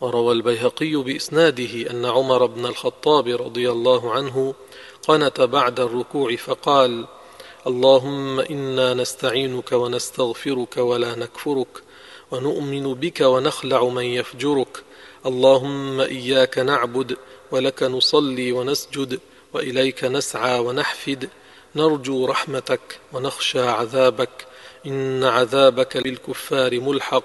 وروى البيهقي بإسناده أن عمر بن الخطاب رضي الله عنه قنت بعد الركوع فقال اللهم إنا نستعينك ونستغفرك ولا نكفرك ونؤمن بك ونخلع من يفجرك. اللهم إياك نعبد ولك نصلي ونسجد وإليك نسعى ونحفد. نرجو رحمتك ونخشى عذابك. إن عذابك للكفار ملحق.